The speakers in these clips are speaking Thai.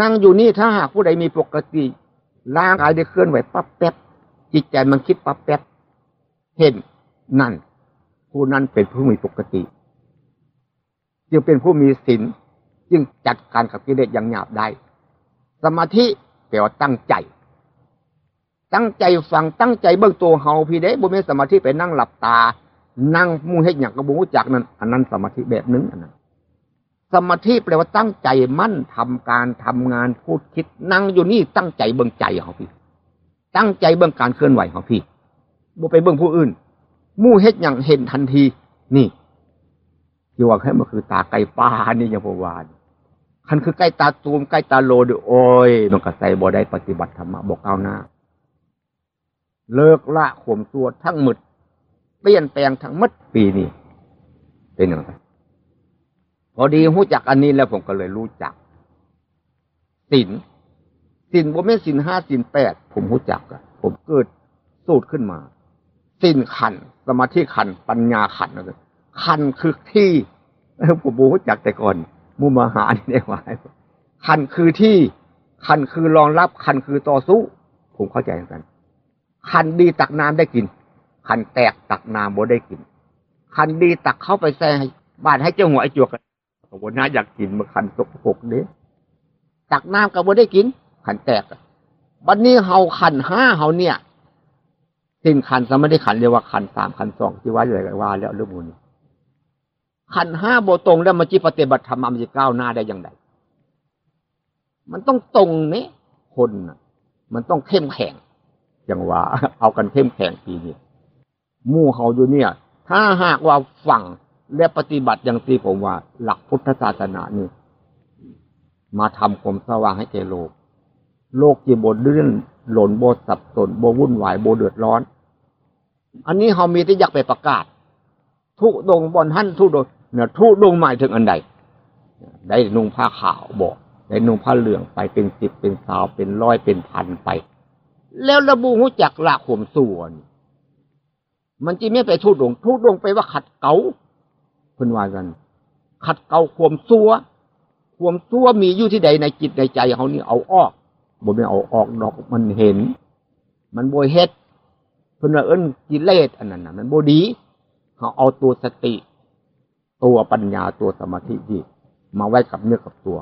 นั่งอยู่นี่ถ้าหากผู้ใดมีปกติร่างกายได้เคลื่อนไหวปั๊บแป๊บจิตใจมันคิดปั๊บแป๊บเห็นนั่น ผู้นั้นเป็นผู้มีปกติ จึงเป็นผู้มีศีลจึงจัดการกับกิเลสอย่างหยาบได้ สมาธิแปลว่าตั้งใจ ตั้งใจฟังตั้งใจเบื้องตัวเฮาพี่เด้บุญมีสมาธิไปนั่งหลับตา นั่งมูเฮ็ดอย่างกระบุจักนั้นอันนั้นสมาธิแบบนึงอันนั้น สมาธิแปลว่าตั้งใจมั่นทำการทำงานพูดคิดนั่งอยู่นี่ตั้งใจเบื้องใจของพี่ ตั้งใจเบื้องการเคลื่อนไหวของพี่บ่ไปเบื้องผู้อื่น มู่เฮ็ดอย่างเห็นทันที นี่ที่ว่าแค่มันคือตาไก่ปลานี่ยังพวานคันคือใกล้ตาตูมใกล้ตาโลดโอ้ยมันก็ใส่บ่ได้ปฏิบัติธรรมะบอกเอาหน้า เลิกละข่มตัวทั้งหมดเปลี่ยนแปลงทั้งหมดปีนี้เป็นอย่างไร พอดีรู้จักอันนี้แล้วผมก็เลยรู้จักสินสินบ่แม่สินห้าสินแปดผมรู้จักอะผมเกิดสูตรขึ้นมาสินขัน สมาธิขัน ปัญญาขันนะขันคือที่ผมรู้จักแต่ก่อนมุมาหานี่ได้ว่าขันคือที่ขันคือรองรับขันคือต่อสู้ ผมเข้าใจกันขันดีตักน้ำได้กินขันแตกตักน้ำบ่ได้กินขันดีตักเข้าไปแซ่บ้านให้เจ้าหัวไอ้จวก กันบ่น่าอยากกินมาขันตกปกเด้ตักน้ำก็บ่ได้กิน ขันแตกบัดนนี้เฮาขันห้าเฮาเนี่ยสิ้นขันสมัได้ขันเรียกว่าขันสามขันสองที่ว่าอะไรว่า แล้วเรื่องมูลขันห้าโบตรงแล้วมันจิปฏิบัติธรรมมันจะก้าวหน้าได้อย่างไรมันต้องตรงนี้คนมันต้องเข้มแข็งอย่างว่า เอากันเข้มแข็งทีนี้มู่เขาอยู่เนี่ย ถ้าหากว่าฝัง และปฏิบัติอย่างที่ผมว่า หลักพุทธศาสนานี่มาทำความสว่างให้แก่โลก โลกจีบดเลื่อนหล่นโบสับสนโบวุ่นวายโบเดือดร้อน อันนี้เขามีที่อยากไปประกาศ ทุดงบอลท่านทุดงเนี่ยทุดงหมายถึงอันใด ได้นุ่งผ้าขาวบอก ได้นุ่งผ้าเหลืองไปเป็นสิบเป็นสาวเป็นร้อยเป็นพันไป แล้วระบุหูจักละข่มส่วน มันจีไม่ไปทุดงทุดงไปว่าขัดเกา เพิ่นว่ากันขัดเกาข่มซัวข่มซัวมีอยู่ที่ใดในจิตในใจเขานี่เอาออกบ่ไม่เอาออกดอกมันเห็น มันโบยเฮ็ดเพิ่นว่าเอิ้นกิเลสอันนั้นนะมันบ่ดีเขาเอาตัวสติ ตัวปัญญาตัวสมาธิที่มาไว้กับเนื้อกับตัว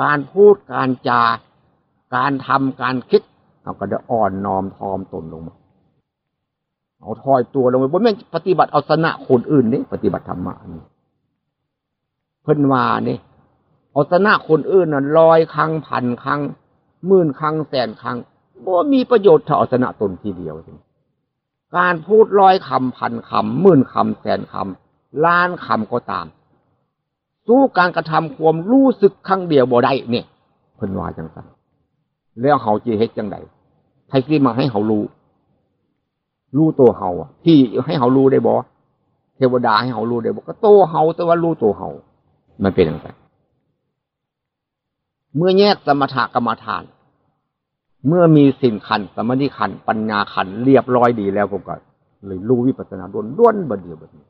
การพูดการจาการทำการคิดเราก็จะอ่อนน้อมทอมตนลงมา เอาถอยตัวลงไปบ่แม่นปฏิบัติเอาชนะคนอื่นนี่ปฏิบัติธรรมะนี่เพิ่นว่านี่เอาชนะคนอื่นน่ะลอยครั้งพันครั้งหมื่นครั้งแสนครั้งบ่มีประโยชน์ถ้าเอาชนะตนทีเดียวการพูดร้อยคำพันคำหมื่นคำแสนคำล้านคำก็ตาม สู้การกระทำความรู้สึกครั้งเดียวบ่ได้เนี่ยเพิ่นว่าจังสันแล้วเขาจีเฮ็ดจังไดไทยซีมาให้เขารู้ รู้ตัวเขาอะที่ให้เขารู้ได้บ่เทวดาให้เขารู้ได้บ่ก็โตเขาแต่ว่ารู้ตัวเขามันเป็นอย่างไรเมื่อแยกสมถกรรมฐาน เมื่อมีสิ่งขันสมาธิขันปัญญาขันเรียบร้อยดีแล้วผมก็เลยรู้วิปัสสนาล้วนล้วนบันเดียวบันนี้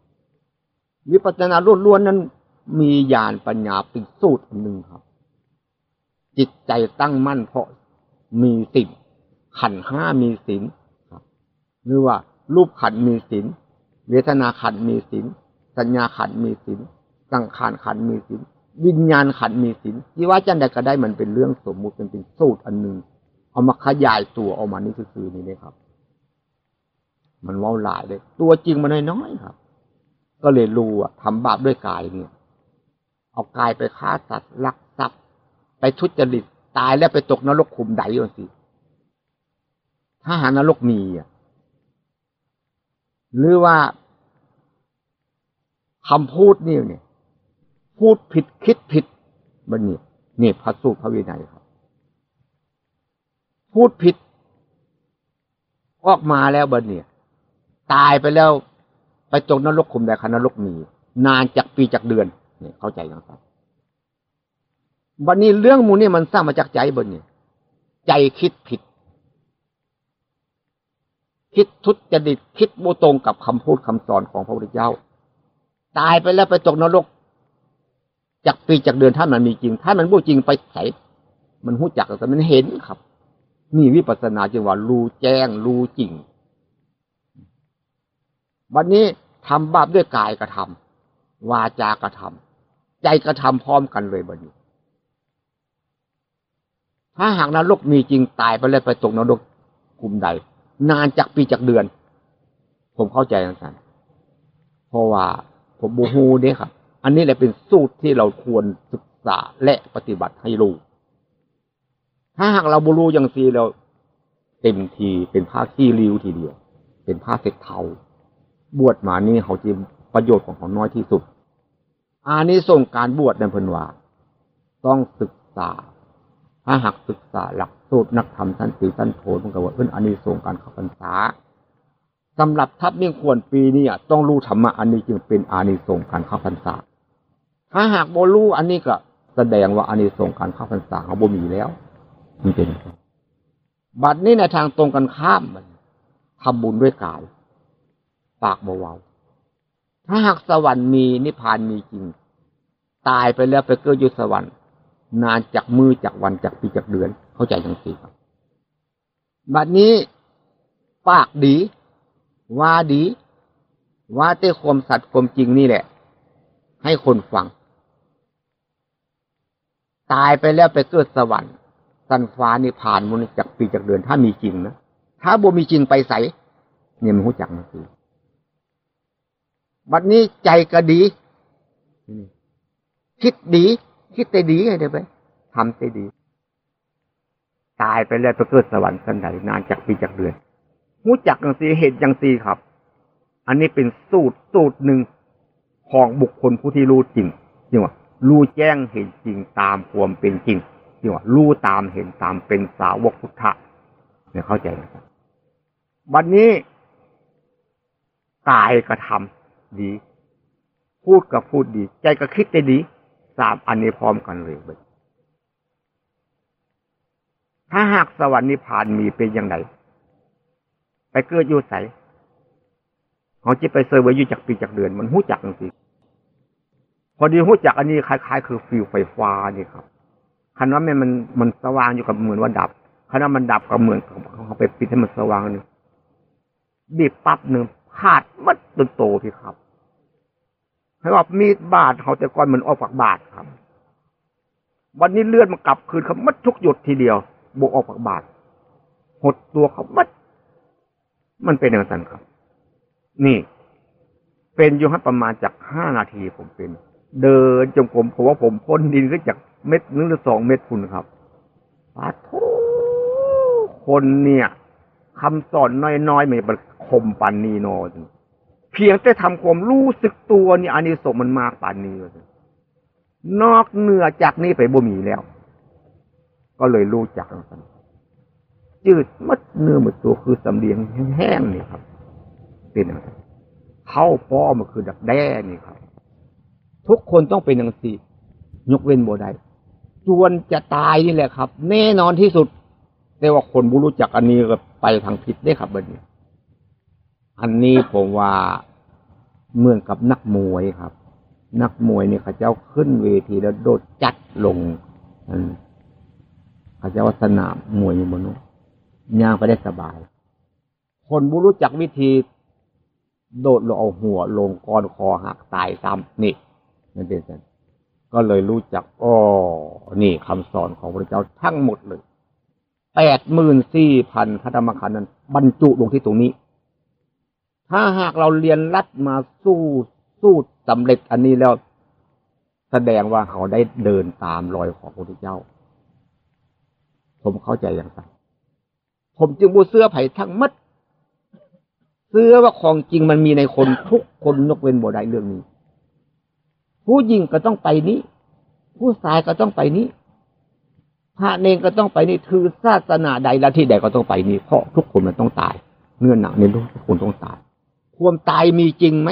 วิปัสสนาล้วนล้วนนั้น มีญาณปัญญาเป็นสูตรหนึ่งครับ จิตใจตั้งมั่นเพราะมีสิ่งขันห้ามีสิน หรือว่า รูปขันมีสินเวทนาขันมีสินสัญญาขันมีสินสังขารขันมีสินวิญญาณขันมีสินที่ว่าจันใดก็ได้มันเป็นเรื่องสมมุติเป็นเป็นสูตรอันหนึ่งเอามาขยายตัวออกมานี่คือนี่เลยครับ มันว่าหลายเลย ตัวจริงมันน้อยๆครับ ก็เลยรู้อะทำบาปด้วยกายเนี่ย เอากายไปฆ่าสัตว์ลักทรัพย์ ไปทุจริตตายแล้วไปตกนรกขุมใดอะสิถ้าหานรกมีอะ หรือว่าคำพูดนี่เนี่ยพูดผิดคิดผิดมันนี่นี่พระสูตรพระวินัยครับ พูดผิด ออกมาแล้วบันเนี่ยตายไปแล้ว ไปจกนรกขุมใดคณนรกมี นานจากปีจากเดือนเนี่ยเข้าใจยังครับบันนี้เรื่องมูนี่มันสร้างมาจากใจบันเนี่ยใจคิดผิด คิดทุจริตคิดโมตรงกับคำพูดคำสอนของพระพุทธเจ้า ตายไปแล้วไปตกนรกจากปีจากเดือนถ้ามันมีจริง ถ้ามันบ่จริงไปไสมันหู้จักแต่มันเห็นครับ นี่วิปัสสนาจึงว่ารู้แจ้งรู้จริงวันนี้ทำบาปด้วยกายกระทำวาจากระทำใจกระทำพร้อมกันเลยบัดนี้ ถ้าหากนรกมีจริงตายไปแล้วไปตกนรกกลุ่มใด นานจากปีจากเดือน ผมเข้าใจสั้นเพราะว่าผมบูฮูเด้ครับ อันนี้แหละเป็นสูตรที่เราควรศึกษาและปฏิบัติให้รู้ ถ้าหากเราบูรู้อย่างซีเราเต็มทีเป็นผ้าขี้ริ้วทีเดียว เป็นผ้าเสร็จเทาบวชมานี่เขาจะประโยชน์ของเขาน้อยที่สุดอานี้ส่งการบวชในพนวาต้องศึกษา ถ้าหากศึกษาหลัก สูตรนักธรรมท่านสีท่านโทมันก็ว่าเอื้นอานิสงส์การเข้าพรรษาสำหรับทัพมิ่งควรปีนี้ต้องรู้ธรรมะอันนี้จึงเป็นอานิสงส์การเข้าพรรษา ถ้าหากโบรู้อันนี้ก็แสดงว่าอานิสงส์การเข้าพรรษาเขาบ่มีแล้วมันเป็นบัดนี้ในทางตรงกันข้ามมันทำบุญด้วยกาย ปากเบาๆถ้าหากสวรรค์มีนิพพานมีจริง ตายไปแล้วไปเกิดอยู่สวรรค์ นานจากมือจากวันจากปีจากเดือน เข้าใจทั้งสี่ครับบัดนี้ ปากดี ว่าดี ว่าเต้ความสัตย์ความจริงนี่แหละ ให้คนฟัง ตายไปแล้วไปเกิดสวรรค์ สันฟ้านิพานมันจากปีจากเดือนถ้ามีจริงนะถ้าบ่มีจริงไปใสเนี่ยมันหูจักนะคือบัดนี้ใจก็ดี คิดดี คิดแต่ดีไงเดี๋ยวไปทำแต่ดี ตายไปแล้วไปเกิดสวรรค์สันไหนนานจากปีจากเดือนหูจักอย่างสีเหตุอย่างสีครับ อันนี้เป็นสูตรสูตรหนึ่งของบุคคลผู้ที่รู้จริงจริงว่ารู้แจ้งเห็นจริงตามความเป็นจริงจริงว่ารู้ตามเห็นตามเป็นสาวกพุทธะเนี่ยเข้าใจไหมครับวันนี้กายกระทำดี พูดกับพูดดี ใจก็คิดได้ดีสามอันนี้พร้อมกันเลย ถ้า หากสวรรค์นิพพานมีเป็นอย่างไรไปเกิดอยู่ใสเขาจะไปเซอร์ไว้อยู่จากปีจากเดือน มันหู้จักจริงพอดีหู้จักอันนี้คล้าย ๆ คือฟิวไฟฟ้านี่ครับคันว่ามันมันมันสว่างอยู่กับเหมือนว่าดับคันว่ามันดับก็เหมือนเขาไปปิดให้มันสว่างนึงบีบปั๊บหนึ่งขาดมัดจนโตพี่ครับให้ว่ามีดบาดเขาแต่ก่อนมันออกปากบาดครับ วันนี้เลือดมันกลับคืนเขามัดทุกหยดทีเดียว บกออกปากบาดหดตัวเขามัด มันเป็นอย่างนั้นครับ นี่ เป็นอยู่ให้ประมาณจากห้านาทีผมเป็น เดินจงผมผมว่าผมพ้นดินขึ้นจากเม็ดนึงหรือสองเม็ดคุณครับปาโทคนเนี่ยคำสอนน้อยๆมันคมปันนีโนเพียงแต่ทำความรู้สึกตัวนี่อานิสงส์มันมากป่านนี้เลยนอกเหนือจากนี้ไปบ่มีแล้ว ก็เลยรู้จักกันจืดมัดเนื้อหมดตัวคือสำเลียงแห้งๆนี่ครับ เป็นอะไรเข้าป้อมันคือดักแด้นี่ครับ ทุกคนต้องเป็นอย่างสี่ยกเว้นโบได้จวนจะตายนี่แหละครับ แน่นอนที่สุดแต่ว่าคนบุรู้จักอันนี้ก็ไปทางผิดได้ครับบันนี้อันนี้ผมว่าเหมือนกับนักมวยครับ นักมวยเนี่ยเขาเจ้าขึ้นเวทีแล้วโดดจัดลง เขาเจ้าสนามมวยอยู่บนนู้นย่างไปได้สบาย คนบุรู้จักวิธี โดดลงเอาหัวลงก้อนคอหักตายซ้ำนี่นั่นเป็นสันก็เลยรู้จักอ๋อนี่คำสอนของพระเจ้าทั้งหมดเลยแปดหมื่นสี่พันพระธรรมขันธ์นั้น บรรจุลงที่ตรงนี้ ถ้าหากเราเรียนรัดมาสู้สู้สำเร็จอันนี้แล้ว แสดงว่าเขาได้เดินตามรอยของพระพุทธเจ้า ผมเข้าใจอย่างไรผมจึงบูเสื้อไผ่ทั้งมัดเสื้อว่าของจริงมันมีในคนทุกคนนกเว้นบ่ได้เรื่องนี้ ผู้หญิงก็ต้องไปนี้ ผู้ชายก็ต้องไปนี้พระเนงก็ต้องไปนี่คือศาสนาใดละที่ใดก็ต้องไปนี่เพราะทุกคนมันต้องตายเงื่อนหนักในทุกคนต้องตาย ความตายมีจริงไหม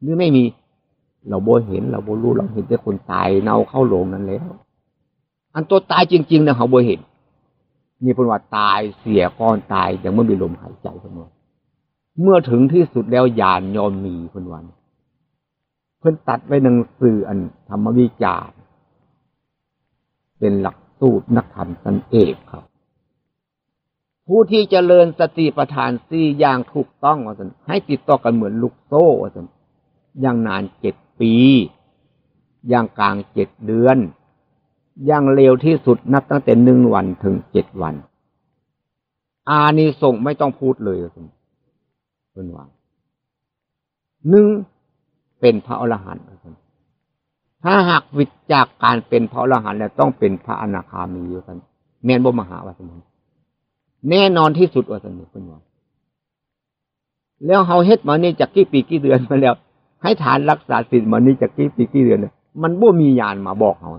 หรือไม่มี เราโบเห็น เราโบรู้เราเห็นแต่คนตายเน่าเข้าโลงนั้นแล้ว อันตัวตายจริงๆนี่ยเขาโบเห็น มีคนว่าตายเสียก้อนตายย่างเมื่อมีลมหายใจคนว่าเมื่อถึงที่สุดแล้วยานยอมมีคนวัน เพิ่นตัดไว้หนังสืออันธรรมวิจารเป็นหลักสูตรนักธรรมสันเอกครับ ผู้ที่จเจริญสติปัฏฐานสี่อย่างถูกต้องว่าสันให้ติดต่อกันเหมือนลูกโซ่ว่าสันอย่างนานเจ็ดปี อย่างกลางเจ็ดเดือน อย่างเร็วที่สุดนับตั้งแต่หนึ่งวันถึงเจ็ดวัน อานิสงส์ไม่ต้องพูดเลยคุณเป็นว่าหนึ่งเป็นพระอรหันต์ถ้าหากวิจากการเป็นพระอรหันต์แล้วต้องเป็นพระอนาคามีอยู่กันแม่นบ่มหาวัสมุแน่นอนที่สุดวัสมุเป็นว่าแล้วเฮาเฮ็ดมานี่จากกี่ปีกี่เดือนมาแล้ว ให้ฐานรักษาศีลมานี่จากกี่ปีกี่เดือนมันบ่มีญาณมาบอกเฮา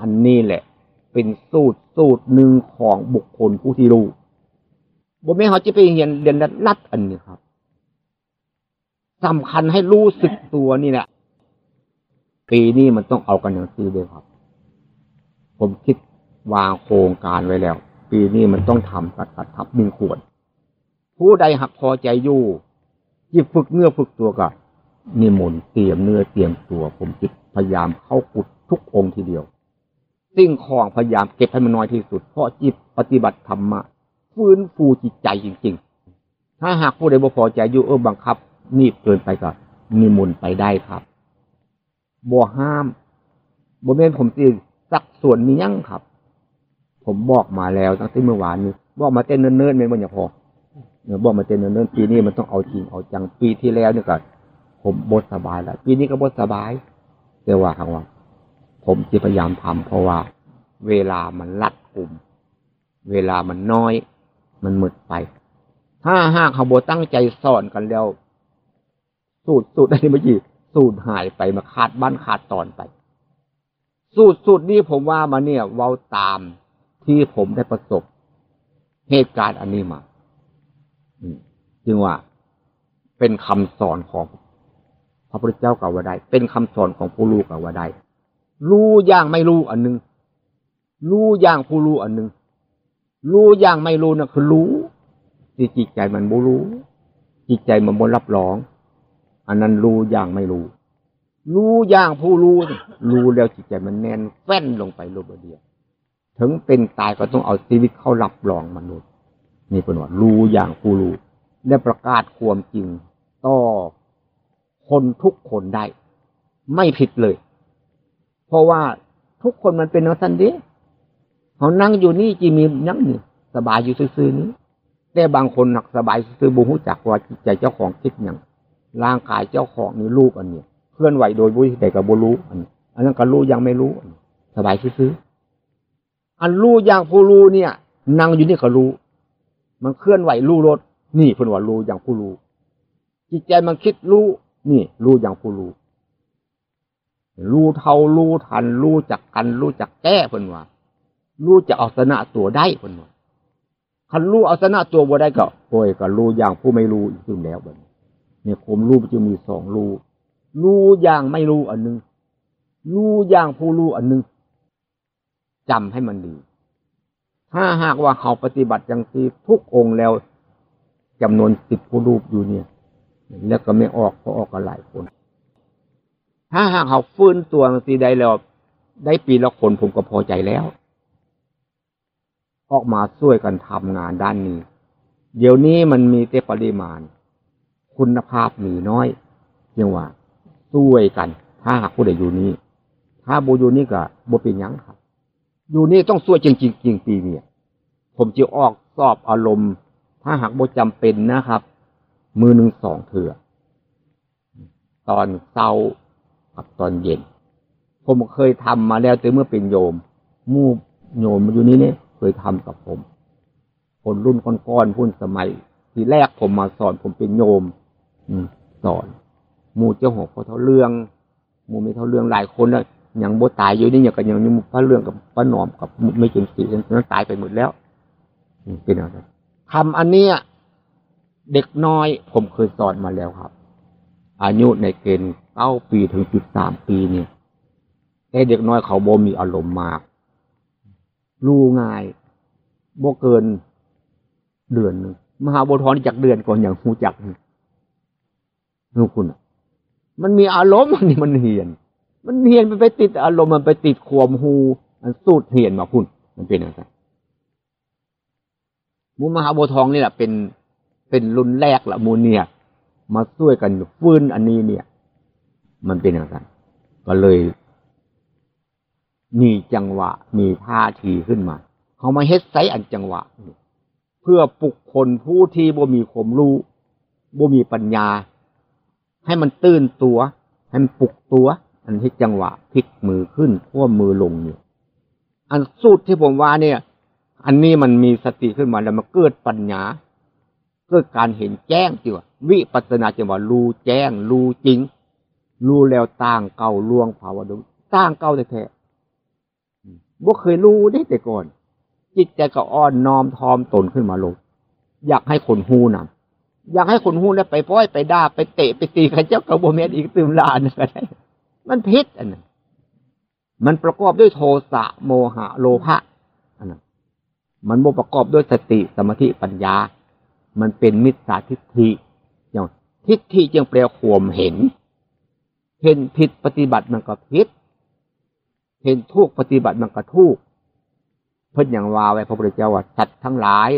อันนี้แหละ เป็นสูตรสูตรหนึ่งของบุคคลผู้ที่รู้บ่แม่เขาจะไปเรียนเรียนรัดอันนี้ครับสำคัญให้รู้สึกตัวนี่แหละปีนี้มันต้องเอากันอย่างซีเลยครับ ผมคิดวางโครงการไว้แล้ว ปีนี้มันต้องทำตัดตัดทับหนึ่งขวดผู้ใดหักพอใจอยู่ยิบฝึกเนื้อฝึกตัวก็นิมนต์เตรียมเนื้อเตรียมตัว ผมจิตพยายามเข้ากุดทุกองค์ทีเดียว สิ่งของพยายามเก็บให้มันน้อยที่สุด เพราะจิตปฏิบัติธรรมะฟื้นฟูจิตใจจริง ๆ ถ้าหากผู้ใดบ่พอใจอยู่เออบังคับ นี่เกินไปก็นิมนต์ไปได้ครับบ่ห้ามบ่เม่นผมสิสักส่วนมียั่งครับ ผมบอกมาแล้วตั้งแต่เมื่อวานนี้บอกมาเต้นเนิ่นๆไม่มันอย่าพอเนี่ยบอกมาเต้นเนิ่นๆปีนี้มันต้องเอาจริงเอาจังปีที่แล้วเนี่ยก็ผมบดสบายแล้วปีนี้ก็บดสบายแต่ว่าครั้งว่า ผมจะพยายามทำเพราะว่า เวลามันลัดกลุ่ม เวลามันน้อย มันหมดไป ถ้าห้าขาโบตั้งใจสอนกันแล้ว สูตรสูตรอันนี้เมื่อกี้สูตรหายไปมาขาดบ้านขาดตอนไป สูตรสูตรนี้ผมว่ามาเนี่ยเว้าตามที่ผมได้ประสบเหตุการณ์อันนี้มาจึงว่าเป็นคำสอนของพระพุทธเจ้ากับว่าได้ เป็นคำสอนของผู้รู้กับว่าได้ รู้อย่างไม่รู้อันหนึ่งรู้อย่างผู้รู้อันหนึ่งรู้อย่างไม่รู้นะคือรู้ จิตใจมันบูรู้จิตใจมันบนรับรอง อันนั้นรู้อย่างไม่รู้ รู้อย่างผู้รู้รู้แล้วจิตใจมันแน่นแฟ้นลงไปโลบเดียวถึงเป็นตายก็ต้องเอาชีวิตเข้ารับรองมนุษย์นี่เป็นว่ารู้อย่างผู้รู้และประกาศความจริงต่อคนทุกคนได้ ไม่ผิดเลย เพราะว่าทุกคนมันเป็นนักสันเดเขานั่งอยู่นี่จีมีนั่งนี่สบายอยู่ซื่อๆนี้แต่บางคนหนักสบายซื่อบุหุจักว่าจิตใจเจ้าของคิดอย่างร่างกายเจ้าของนี่รูปอันนี้เคลื่อนไหวโดยบุญแต่กับบุรู้อันนี้อันนั้นก็รู้ยังไม่รู้สบายซื้ออันรู้อย่างผู้รู้เนี่ยนั่งอยู่นี่ก็รู้ มันเคลื่อนไหวรู้รถนี่เพิ่นว่ารู้อย่างผู้รู้จิตใจมันคิดรู้นี่รู้อย่างผู้รู้ รู้เท่ารู้ทัน รู้จักกัน รู้จักแก้เพิ่นว่ารู้จะเอาชนะตัวได้เพิ่นว่าคันรู้เอาชนะตัวบ่ได้ก็โอยก็รู้อย่างผู้ไม่รู้อีกซึ่แล้วเบิ่เนี่ยผมรู้จะมีสองรู้รู้อย่างไม่รู้อันนึงรู้อย่างผู้รู้อันนึงจำให้มันดี ถ้าหากว่าเขาปฏิบัติอย่างที่ทุกองค์แล้วจำนวนสิบผู้รูปอยู่เนี่ย แล้วก็ไม่ออกเพราะออกกันหลายคน ถ้าหากเขาฟื้นตัวสีได้แล้ว ได้ปีละคนผมก็พอใจแล้ว ออกมาช่วยกันทำงานด้านนี้ เดี๋ยวนี้มันมีแต่ปริมาณ คุณภาพมีน้อยเพียงว่าช่วยกัน ถ้าหากผู้ใดอยู่นี้ ถ้าบูอยู่นี่ก็บูเป็นยังครับ อยู่นี่ต้องช่วยจริงจริงจริงปีเนี่ย ผมจะออกสอบอารมณ์ ถ้าหากบูจำเป็นนะครับ มือหนึ่งสองเถื่อตอนเช้า กับตอนเย็น ผมเคยทำมาแล้วแต่เมื่อเป็นโยม มู่โยมอยู่นี้เนี่ยเคยทำกับผม คนรุ่นก้อนๆพุ่นสมัย ที่แรกผมมาสอนผมเป็นโยมสอน มู่เจ้าหกพอเท่าเรื่อง มู่ไม่เท่าเรื่องหลายคนแล้วอย่างโบตายอยู่นี่อย่างกันอย่างนี้พระเรื่องกับพระหนอมกับไม่เกินสี่นั้นตายไปหมดแล้วเป็นอะไรคำอันเนี้ยเด็กน้อยผมเคยสอนมาแล้วครับ อายุในเกณฑ์เก้าปีถึงจุดสามปีเนี่ยแต่เด็กน้อยเขาโบมีอารมณ์มาก รู้ง่ายโบเกินเดือนหนึ่งมหาบุทรจากเดือนก่อนอย่างหูจักนูคุณมันมีอารมณ์อันนี้มันเหียน มันเหียนมันไปติดอารมณ์มันไปติดความหูมันสูดเหียนมาพุ่น มันเป็นอย่างไรมูมหาโบทองนี่แหละเป็นเป็นรุ่นแรกละมูเนี่ย มาช่วยกันฟื้นอันนี้เนี่ย มันเป็นอย่างไรก็เลยมีจังหวะมีท่าทีขึ้นมา เขามาเฮ็ดไซอันจังหวะ เพื่อปลุกคนผู้ที่บ่มีความรู้บ่มีปัญญา ให้มันตื่นตัว ให้มันปลุกตัว อันที่จังหวะพลิกมือขึ้นทั่วมือลงเนี่ยอันสูตรที่ผมว่าเนี่ย อันนี้มันมีสติขึ้นมาแล้วมันเกิดปัญญา เกิดการเห็นแจ้งจิว่า วิปัสนาจังหวะรู้แจ้งรู้จริง รู้แล้วต่างเก่าล่วงภาวะดุต่างเก่าแท้ๆบ่เคยรู้ได้แต่ก่อน จิตใจก็อ่อนน้อมทอมตนขึ้นมาลง อยากให้คนหูนำอยากให้คนหูแล้วไปป้อยไปด่าไปเตะไปตีข้าเจ้ากับโบเมนอีกตืมลานก็ได้มันพิษอันนั้นมันประกอบด้วยโทสะโมหะโลภะอันนั้นมันบ่ประกอบด้วยสติสมาธิปัญญา มันเป็นมิจฉาทิฏฐิ อย่างทิฏฐิจึงแปลข่มเห็น เห็นผิดปฏิบัติมันก็ผิด เห็นทุกปฏิบัติมันก็ทุกเพิ่นอย่างว่าไว้พระพุทธเจ้าว่าสัตว์ทั้งหลาย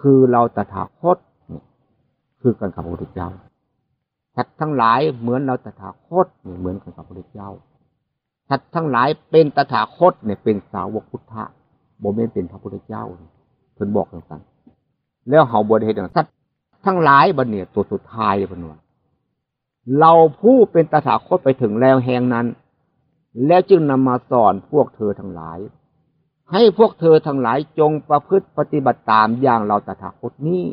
คือเราตถาคตคือกันกับพระพุทธเจ้าสัตว์ทั้งหลายเหมือนเราตถาคตเหมือนกันกับพระพุทธเจ้าสัตว์ทั้งหลายเป็นตถาคตเนี่ยเป็นสาวกพุทธะโมเมนเป็นพระพุทธเจ้าเพิ่นบอกกันแล้วเฮาบวชเห็นสัตว์ ทั้งหลายบันเนี่ยตัวสุดท้ายเพิ่นว่าเราผู้เป็นตถาคตไปถึงแล้วแห่งนั้น แล้วจึงนำมาสอนพวกเธอทั้งหลาย ให้พวกเธอทั้งหลายจงประพฤติปฏิบัติตามอย่างเราตถาคตนี้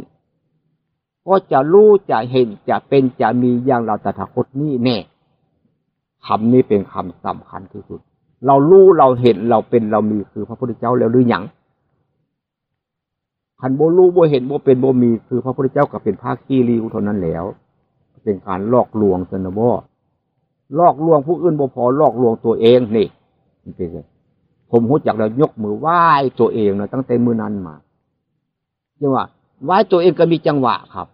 ก็จะรู้จะเห็นจะเป็นจะมีอย่างเราตถาคตนี้แน่คำนี้เป็นคำสำคัญที่สุด เรารู้เราเห็นเราเป็นเรามีคือพระพุทธเจ้าแล้วหรือยัง ขันโบรู้โบเห็นโบเป็นโบมี คือพระพุทธเจ้าก็เป็นภาคขี้ริวเท่านั้นแล้ว เป็นการลอกลวงสนบลอกลวงผู้อื่นบ่พอลอกลวงตัวเองนี่นี่เป็นไงผมหูจักแล้วยกมือไหว้ตัวเองนะตั้งแต่มือนั้นมาจังว่าไหว้ตัวเองก็มีจังหวะครับ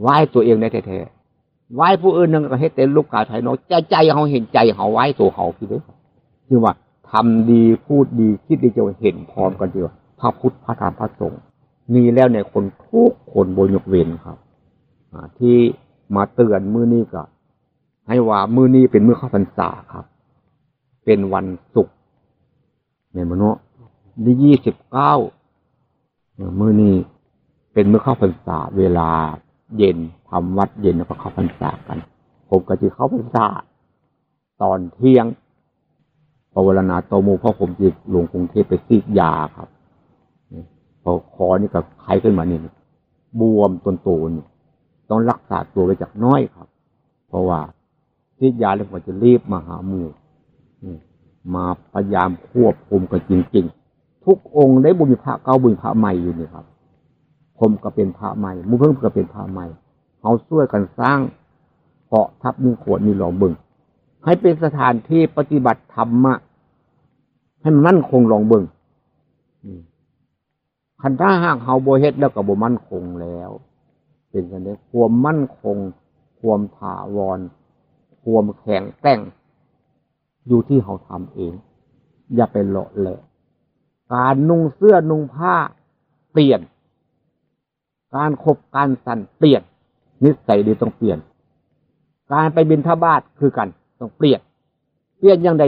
ไหว้ตัวเองในแท้ๆไหว้ผู้อื่นนั่นก็ให้เต็มลูกกาไทยนกใจใจเขาเห็นใจเขาไหว้ตัวเขาพี่เด้คือว่าทำดีพูดดีคิดดีจะเห็นพร้อมกันเดียว พระพุทธพระธรรมพระสงฆ์มีแล้วในคนทุกคนบนยกเว้นครับที่มาเตือนมือนี้ก็ให้ว่ามือนี้เป็นมือเข้าพรรษาครับ เป็นวันศุกร์ในมโนที่ยี่สิบเก้ามือนี้เป็นมือเข้าพรรษาเวลาเย็นทำวัดเย็นแล้วก็เข้าพรรษากัน ผมก็จะเข้าพรรษาตอนเที่ยงภาวนาโตมูเพราะผมจะลวงกรุงเทพไปซีดยาครับ พอคอนี่กับไข้ขึ้นมาเนี่ยบวมต้นโตนี่ต้องรักษาตัวไปจากน้อยครับ เพราะว่าซีดยาแล้วผมจะรีบมาหาหมู่มาพยายามควบคุมกันจริงๆ ทุกองค์ได้บุญพระเก้าบุญพระใหม่อยู่นี่ครับ ผมก็เป็นพระใหม่มูเพิ่งก็เป็นพระใหม่เขาช่วยกันสร้างเกาะทับมีขวดมีหลอมบึง ให้เป็นสถานที่ปฏิบัติธรรมะให้มันมั่นคงลองบึง คันถ้าหากเฮาโบเฮ็ดแล้วก็บ่มั่นคงแล้ว เป็นกันได้ความมั่นคง ความถาวร ความแข็งแกร่ง อยู่ที่เขาทำเอง อย่าไปเลาะแหละการนุ่งเสื้อนุ่งผ้าเปลี่ยน การคบการสันเปลี่ยน นิสัยดีต้องเปลี่ยน การไปบินทบาทคือกัน ต้องเปลี่ยน เปลี่ยนยังไง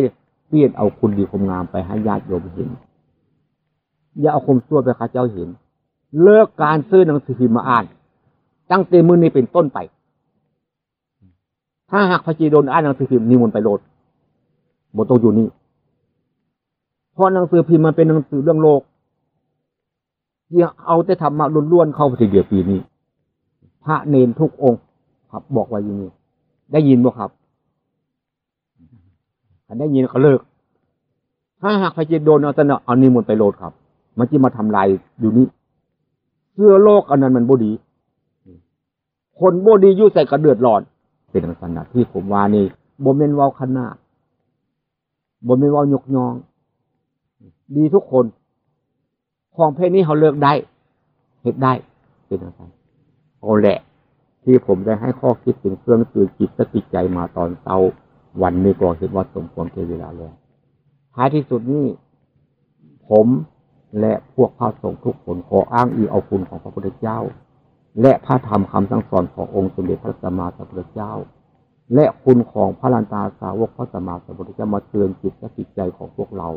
เปลี่ยนเอาคุณดีคมงามไปให้ญาติโยมเห็น อย่าเอาคมซั่วไปข้าเจ้าเห็น เลิกการซื้อหนังสือพิมพ์มาอ่าน ตั้งแต่มือนี้เป็นต้นไป ถ้าหากพระจีโดนอ่านหนังสือพิมพ์นิมนต์ไปโหลดบทต้องอยู่นี่เพราะหนังสือพิมพ์มันเป็นหนังสือเรื่องโลกที่เอาแต่ธรรมะล้วนๆเข้าไปเดียวปีนี้ พระเนนทุกองค์ ครับบอกไว้อย่างนี้ได้ยินบ่ครับถ้าได้ยินก็เลิก ถ้าหากพระเจโดนเอาแต่เนาะเอานิมนต์ไปโหลดครับ มันจะมาทำลายอยู่นี้เสื้อโลกอันนั้นมันบดี คนบดียุ่ใส่กระเดือดร้อน เป็นลักษณะที่ผมว่านี่บ่เมนวาขนาดบ่เมนวายกยอง ดีทุกคน ของเพศนี้เขาเลิกได้เหตุได้เป็นอะไรเอาแหละ ที่ผมได้ให้ข้อคิดถึงเครื่องตื่นจิตสติใจมาตอนเช้าวันนี้ก็เห็นว่าสมควรเกินเวลาแล้วท้ายที่สุดนี้ผม และพวกพระสงฆ์ทุกคนขออ้างอิงเอาคุณของพระพุทธเจ้า และพระธรรมคำสั่งสอนขององค์สมเด็จพระสัมมาสัมพุทธเจ้า และคุณของพระลันตาสาวกพระสัมมาสัมพุทธเจ้ามาเตือนจิตและจิตใจของพวกเรา